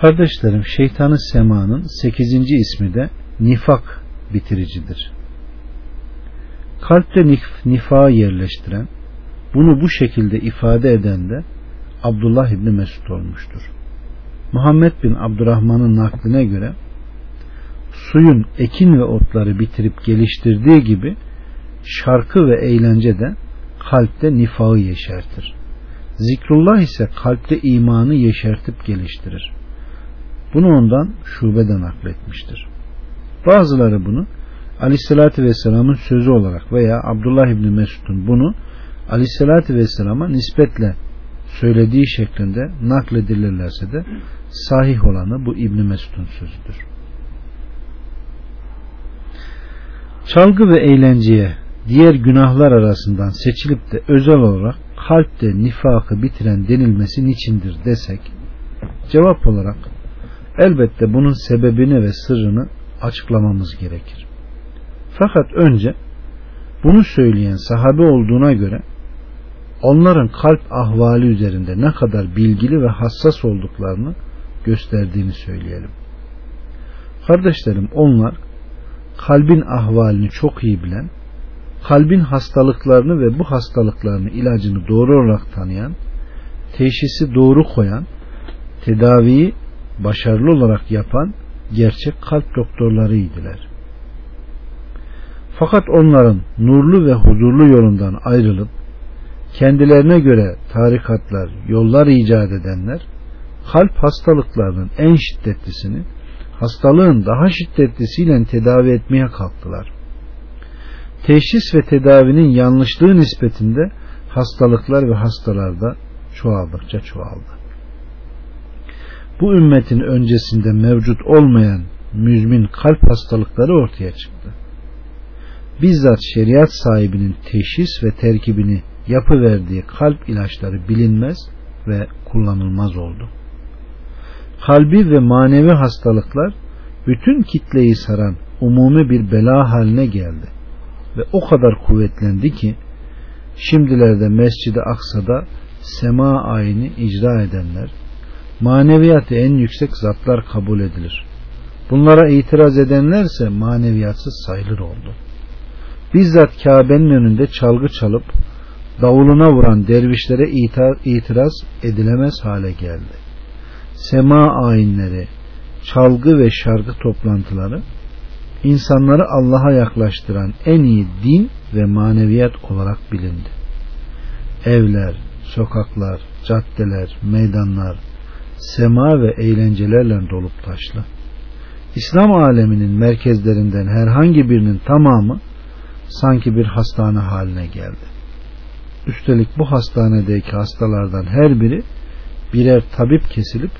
Kardeşlerim şeytanı semanın 8. ismi de nifak bitiricidir. Kalpte nif nifağı yerleştiren, bunu bu şekilde ifade eden de Abdullah İbni Mesud olmuştur. Muhammed bin Abdurrahman'ın nakline göre suyun ekin ve otları bitirip geliştirdiği gibi şarkı ve eğlence de kalpte nifağı yeşertir. Zikrullah ise kalpte imanı yeşertip geliştirir. Bunu ondan şubeden nakletmiştir. Bazıları bunu Aleyhisselatü Vesselam'ın sözü olarak veya Abdullah İbni Mesud'un bunu Aleyhisselatü Vesselam'a nispetle söylediği şeklinde nakledilirlerse de sahih olanı bu İbni Mesud'un sözüdür. Çalgı ve eğlenceye diğer günahlar arasından seçilip de özel olarak kalpte nifakı bitiren denilmesi niçindir desek cevap olarak elbette bunun sebebini ve sırrını açıklamamız gerekir. Fakat önce bunu söyleyen sahabe olduğuna göre onların kalp ahvali üzerinde ne kadar bilgili ve hassas olduklarını gösterdiğini söyleyelim. Kardeşlerim onlar kalbin ahvalini çok iyi bilen, kalbin hastalıklarını ve bu hastalıklarını ilacını doğru olarak tanıyan, teşhisi doğru koyan, tedaviyi başarılı olarak yapan gerçek kalp doktorlarıydılar. Fakat onların nurlu ve huzurlu yolundan ayrılıp kendilerine göre tarikatlar, yollar icat edenler kalp hastalıklarının en şiddetlisini hastalığın daha şiddetlisiyle tedavi etmeye kalktılar. Teşhis ve tedavinin yanlışlığı nispetinde hastalıklar ve hastalarda çoğaldıkça çoğaldı. Bu ümmetin öncesinde mevcut olmayan müzmin kalp hastalıkları ortaya çıktı. Bizzat şeriat sahibinin teşhis ve terkibini yapıverdiği kalp ilaçları bilinmez ve kullanılmaz oldu. Kalbi ve manevi hastalıklar bütün kitleyi saran umumi bir bela haline geldi ve o kadar kuvvetlendi ki şimdilerde Mescid-i Aksa'da sema ayini icra edenler maneviyatı en yüksek zatlar kabul edilir. Bunlara itiraz edenlerse maneviyatsız sayılır oldu. Bizzat Kabe'nin önünde çalgı çalıp davuluna vuran dervişlere itiraz edilemez hale geldi. Sema ayinleri, çalgı ve şarkı toplantıları insanları Allah'a yaklaştıran en iyi din ve maneviyat olarak bilindi. Evler, sokaklar, caddeler, meydanlar, sema ve eğlencelerle dolup taşlı. İslam aleminin merkezlerinden herhangi birinin tamamı sanki bir hastane haline geldi. Üstelik bu hastanedeki hastalardan her biri birer tabip kesilip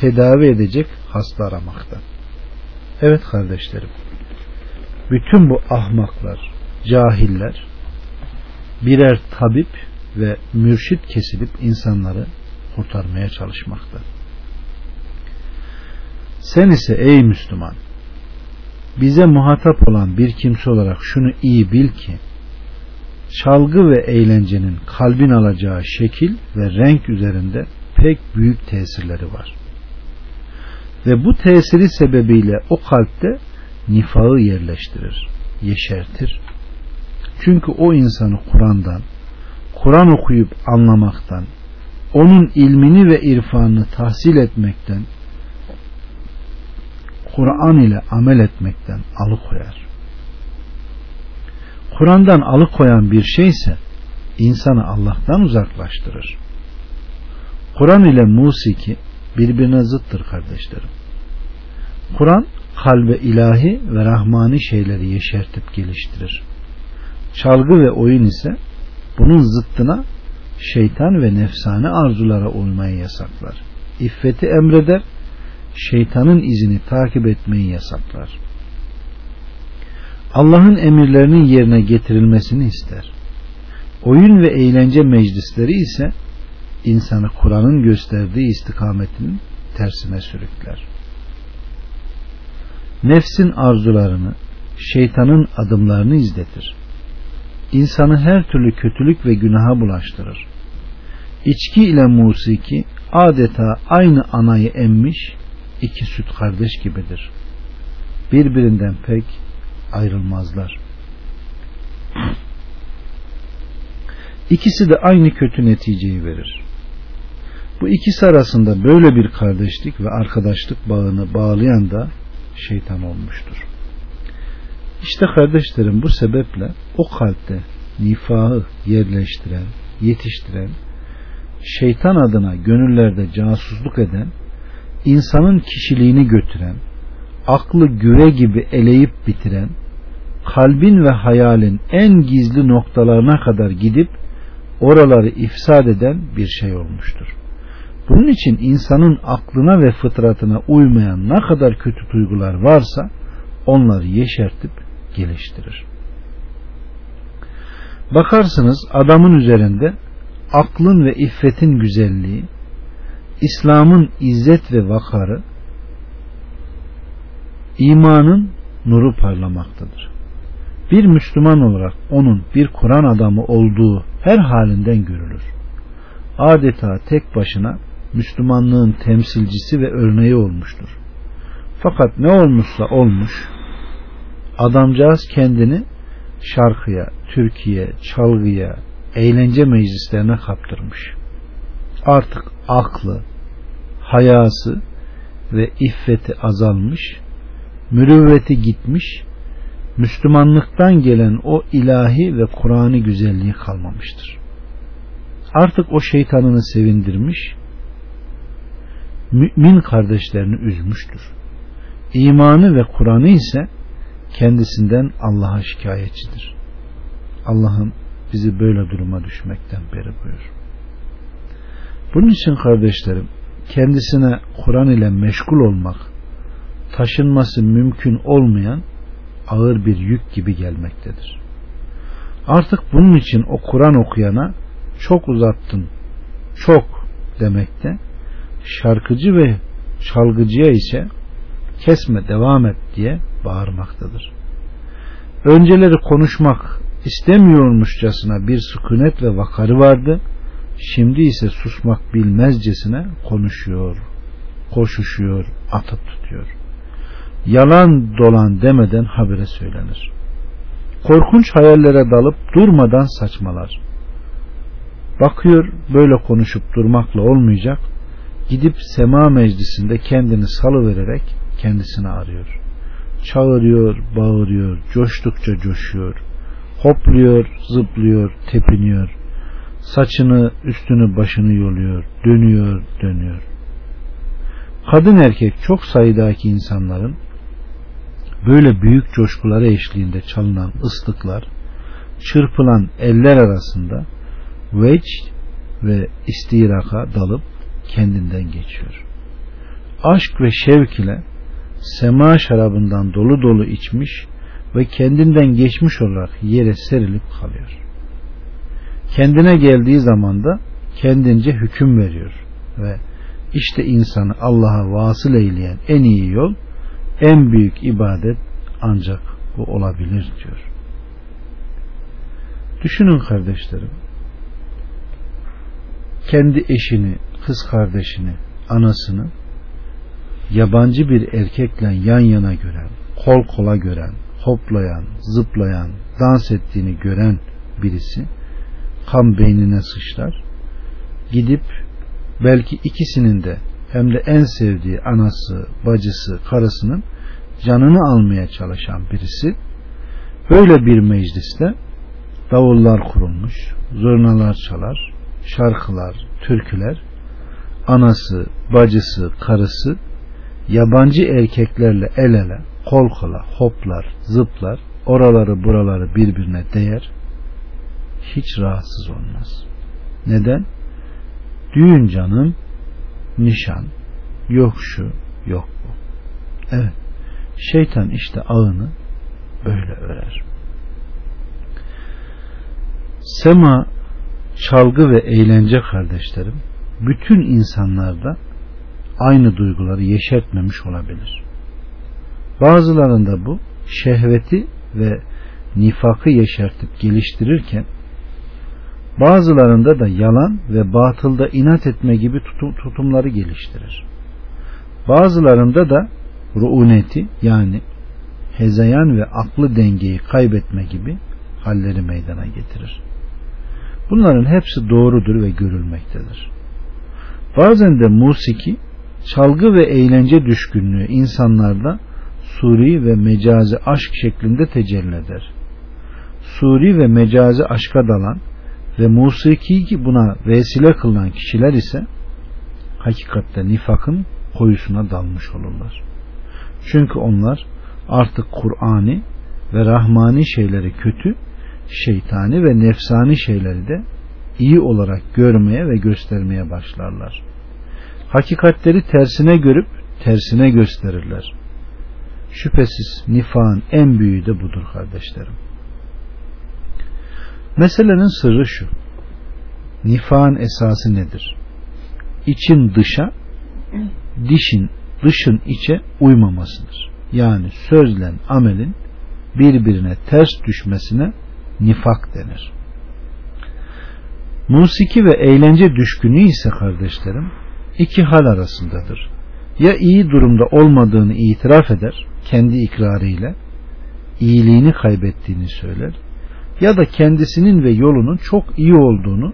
tedavi edecek hasta aramakta. Evet kardeşlerim. Bütün bu ahmaklar, cahiller birer tabip ve mürşit kesilip insanları kurtarmaya çalışmakta. Sen ise ey Müslüman bize muhatap olan bir kimse olarak şunu iyi bil ki çalgı ve eğlencenin kalbin alacağı şekil ve renk üzerinde pek büyük tesirleri var. Ve bu tesiri sebebiyle o kalpte nifağı yerleştirir, yeşertir. Çünkü o insanı Kur'an'dan, Kur'an okuyup anlamaktan, onun ilmini ve irfanını tahsil etmekten, Kur'an ile amel etmekten alıkoyar. Kur'an'dan alıkoyan bir şeyse insanı Allah'tan uzaklaştırır. Kur'an ile musiki birbirine zıttır kardeşlerim. Kur'an kalbe ilahi ve rahmani şeyleri yeşertip geliştirir. Çalgı ve oyun ise bunun zıttına şeytan ve nefsane arzulara uymayı yasaklar. İffeti emreder, şeytanın izini takip etmeyi yasaklar. Allah'ın emirlerinin yerine getirilmesini ister. Oyun ve eğlence meclisleri ise insanı Kur'an'ın gösterdiği istikametinin tersine sürükler. Nefsin arzularını, şeytanın adımlarını izletir. İnsanı her türlü kötülük ve günaha bulaştırır. İçki ile musiki adeta aynı anayı emmiş iki süt kardeş gibidir. Birbirinden pek ayrılmazlar. İkisi de aynı kötü neticeyi verir. Bu ikisi arasında böyle bir kardeşlik ve arkadaşlık bağını bağlayan da şeytan olmuştur. İşte kardeşlerim bu sebeple o kalpte nifahı yerleştiren, yetiştiren, şeytan adına gönüllerde casusluk eden, insanın kişiliğini götüren, aklı güve gibi eleyip bitiren, kalbin ve hayalin en gizli noktalarına kadar gidip oraları ifsad eden bir şey olmuştur. Bunun için insanın aklına ve fıtratına uymayan ne kadar kötü duygular varsa onları yeşertip geliştirir. Bakarsınız adamın üzerinde aklın ve iffetin güzelliği, İslam'ın izzet ve vakarı, imanın nuru parlamaktadır. Bir Müslüman olarak onun bir Kur'an adamı olduğu her halinden görülür. Adeta tek başına Müslümanlığın temsilcisi ve örneği olmuştur. Fakat ne olmuşsa olmuş, adamcağız kendini şarkıya, türkiye, çalgıya, eğlence meclislerine kaptırmış. Artık aklı, hayası ve iffeti azalmış, mürüvveti gitmiş, Müslümanlıktan gelen o ilahi ve Kur'an'ı güzelliği kalmamıştır. Artık o şeytanını sevindirmiş, mümin kardeşlerini üzmüştür. İmanı ve Kur'an'ı ise kendisinden Allah'a şikayetçidir. Allah'ım bizi böyle duruma düşmekten beri buyur. Bunun için kardeşlerim kendisine Kur'an ile meşgul olmak taşınması mümkün olmayan ağır bir yük gibi gelmektedir. Artık bunun için o Kur'an okuyana çok uzattın, çok demekte, şarkıcı ve çalgıcıya ise kesme devam et diye bağırmaktadır. Önceleri konuşmak istemiyormuşçasına bir sükunet ve vakarı vardı. Şimdi ise susmak bilmezcesine konuşuyor, koşuşuyor, atıp tutuyor. Yalan dolan demeden habere söylenir. Korkunç hayallere dalıp durmadan saçmalar. Bakıyor böyle konuşup durmakla olmayacak. Gidip sema meclisinde kendini salı vererek kendisini arıyor. Çağırıyor, bağırıyor, coştukça coşuyor. Hopluyor, zıplıyor, tepiniyor. Saçını, üstünü, başını yoluyor, dönüyor, dönüyor. Kadın erkek çok sayıdaki insanların böyle büyük coşkuları eşliğinde çalınan ıslıklar, çırpılan eller arasında veç ve istiraka dalıp kendinden geçiyor. Aşk ve şevk ile sema şarabından dolu dolu içmiş ve kendinden geçmiş olarak yere serilip kalıyor. Kendine geldiği zaman da kendince hüküm veriyor ve işte insanı Allah'a vasıl eyleyen en iyi yol en büyük ibadet ancak bu olabilir diyor. Düşünün kardeşlerim. Kendi eşini, kız kardeşini, anasını yabancı bir erkekle yan yana gören, kol kola gören, hoplayan, zıplayan, dans ettiğini gören birisi kan beynine sıçrar. Gidip belki ikisinin de hem de en sevdiği anası, bacısı, karısının canını almaya çalışan birisi böyle bir mecliste davullar kurulmuş, zurnalar çalar, şarkılar, türküler, anası, bacısı, karısı yabancı erkeklerle el ele, kol kola, hoplar, zıplar, oraları buraları birbirine değer, hiç rahatsız olmaz. Neden? Düğün canım, nişan, yok şu, yok bu. Evet, şeytan işte ağını böyle örer. Sema, çalgı ve eğlence kardeşlerim, bütün insanlarda aynı duyguları yeşertmemiş olabilir. Bazılarında bu şehveti ve nifakı yeşertip geliştirirken bazılarında da yalan ve batılda inat etme gibi tutum, tutumları geliştirir. Bazılarında da ruuneti yani hezeyan ve aklı dengeyi kaybetme gibi halleri meydana getirir. Bunların hepsi doğrudur ve görülmektedir. Bazen de musiki, çalgı ve eğlence düşkünlüğü insanlarda suri ve mecazi aşk şeklinde tecelli eder. Suri ve mecazi aşka dalan ve musiki buna vesile kılan kişiler ise hakikatte nifakın koyusuna dalmış olurlar. Çünkü onlar artık Kur'ani ve rahmani şeyleri kötü, şeytani ve nefsani şeyleri de iyi olarak görmeye ve göstermeye başlarlar. Hakikatleri tersine görüp tersine gösterirler. Şüphesiz nifağın en büyüğü de budur kardeşlerim. Meselenin sırrı şu. Nifağın esası nedir? İçin dışa, dişin dışın içe uymamasıdır. Yani sözle amelin birbirine ters düşmesine nifak denir. Musiki ve eğlence düşkünü ise kardeşlerim iki hal arasındadır. Ya iyi durumda olmadığını itiraf eder kendi ikrarıyla iyiliğini kaybettiğini söyler ya da kendisinin ve yolunun çok iyi olduğunu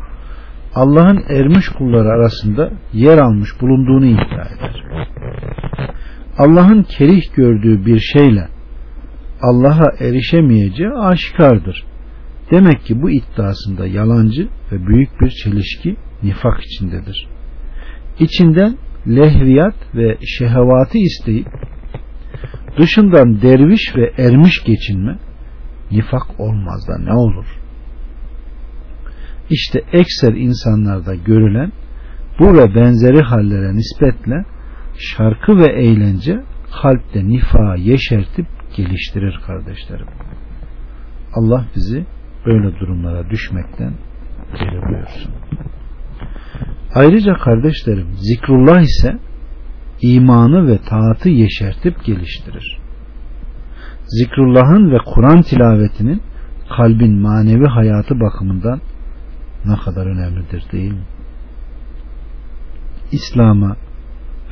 Allah'ın ermiş kulları arasında yer almış bulunduğunu iddia eder. Allah'ın kerih gördüğü bir şeyle Allah'a erişemeyeceği aşikardır. Demek ki bu iddiasında yalancı ve büyük bir çelişki nifak içindedir. İçinden lehviyat ve şehevatı isteyip dışından derviş ve ermiş geçinme nifak olmaz da ne olur? İşte ekser insanlarda görülen bu ve benzeri hallere nispetle şarkı ve eğlence kalpte nifa yeşertip geliştirir kardeşlerim. Allah bizi böyle durumlara düşmekten geri buyursun. Ayrıca kardeşlerim zikrullah ise imanı ve taatı yeşertip geliştirir. Zikrullah'ın ve Kur'an tilavetinin kalbin manevi hayatı bakımından ne kadar önemlidir değil mi? İslam'a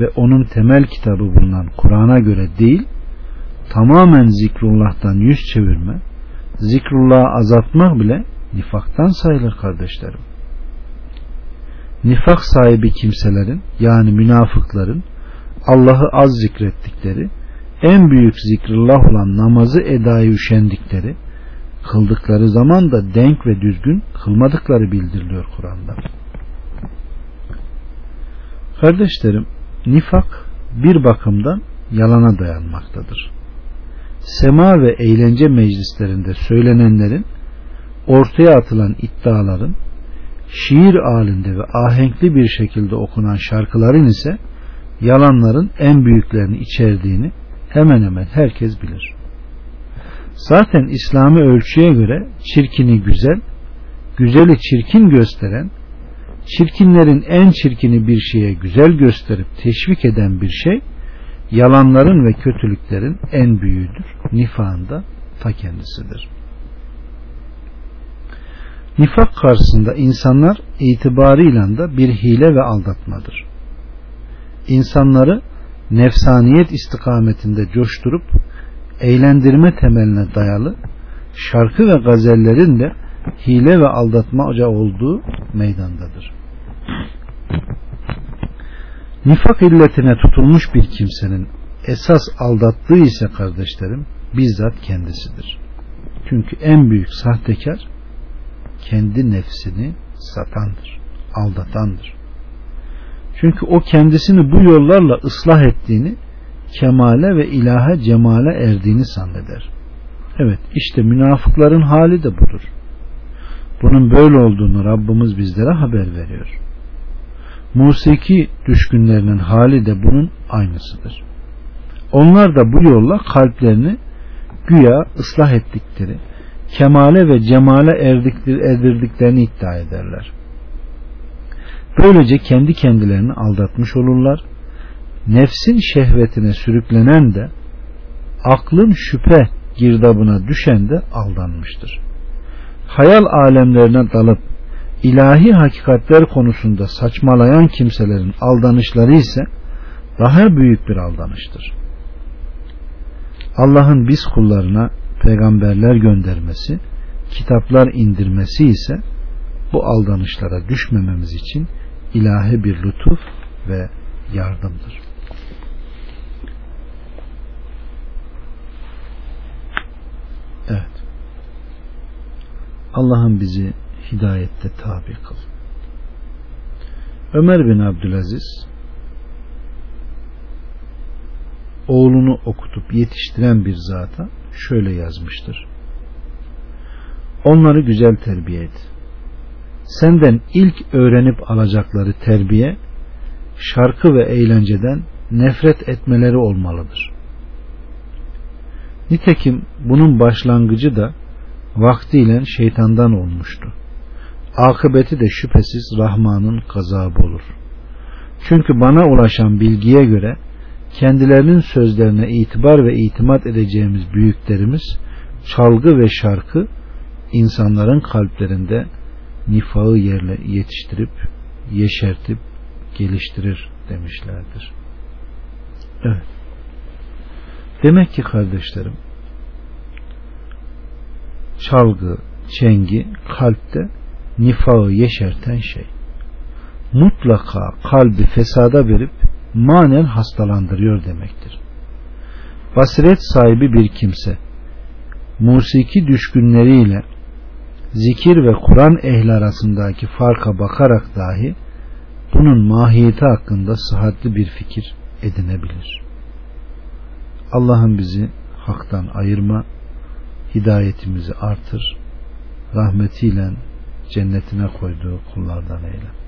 ve onun temel kitabı bulunan Kur'an'a göre değil, tamamen zikrullah'tan yüz çevirme, zikrullah'ı azaltmak bile nifaktan sayılır kardeşlerim. Nifak sahibi kimselerin yani münafıkların Allah'ı az zikrettikleri, en büyük zikrullah olan namazı edayı üşendikleri, kıldıkları zaman da denk ve düzgün kılmadıkları bildiriliyor Kur'an'da. Kardeşlerim, nifak bir bakımdan yalana dayanmaktadır. Sema ve eğlence meclislerinde söylenenlerin ortaya atılan iddiaların şiir halinde ve ahenkli bir şekilde okunan şarkıların ise yalanların en büyüklerini içerdiğini hemen hemen herkes bilir. Zaten İslami ölçüye göre çirkini güzel, güzeli çirkin gösteren, çirkinlerin en çirkini bir şeye güzel gösterip teşvik eden bir şey, yalanların ve kötülüklerin en büyüğüdür. Nifağın da ta kendisidir. Nifak karşısında insanlar itibarıyla da bir hile ve aldatmadır. İnsanları nefsaniyet istikametinde coşturup eğlendirme temeline dayalı şarkı ve gazellerin de hile ve aldatmaca olduğu meydandadır. Nifak illetine tutulmuş bir kimsenin esas aldattığı ise kardeşlerim bizzat kendisidir. Çünkü en büyük sahtekar kendi nefsini satandır, aldatandır. Çünkü o kendisini bu yollarla ıslah ettiğini, kemale ve ilahe cemale erdiğini zanneder. Evet işte münafıkların hali de budur. Bunun böyle olduğunu Rabbimiz bizlere haber veriyor. Musiki düşkünlerinin hali de bunun aynısıdır. Onlar da bu yolla kalplerini güya ıslah ettikleri, kemale ve cemale erdirdiklerini iddia ederler. Böylece kendi kendilerini aldatmış olurlar. Nefsin şehvetine sürüklenen de aklın şüphe girdabına düşen de aldanmıştır. Hayal alemlerine dalıp ilahi hakikatler konusunda saçmalayan kimselerin aldanışları ise daha büyük bir aldanıştır. Allah'ın biz kullarına peygamberler göndermesi, kitaplar indirmesi ise bu aldanışlara düşmememiz için ilahi bir lütuf ve yardımdır. Evet. Allah'ın bizi hidayette tabi kıl. Ömer bin Abdülaziz oğlunu okutup yetiştiren bir zata şöyle yazmıştır. Onları güzel terbiye et. Senden ilk öğrenip alacakları terbiye şarkı ve eğlenceden nefret etmeleri olmalıdır. Nitekim bunun başlangıcı da vaktiyle şeytandan olmuştu. Akıbeti de şüphesiz Rahman'ın gazabı olur. Çünkü bana ulaşan bilgiye göre kendilerinin sözlerine itibar ve itimat edeceğimiz büyüklerimiz çalgı ve şarkı insanların kalplerinde nifağı yerle yetiştirip yeşertip geliştirir demişlerdir. Evet. Demek ki kardeşlerim çalgı, çengi kalpte nifağı yeşerten şey. Mutlaka kalbi fesada verip manen hastalandırıyor demektir. Basiret sahibi bir kimse musiki düşkünleriyle zikir ve Kur'an ehli arasındaki farka bakarak dahi bunun mahiyeti hakkında sıhhatli bir fikir edinebilir. Allah'ın bizi haktan ayırma, hidayetimizi artır, rahmetiyle cennetine koyduğu kullardan eyle.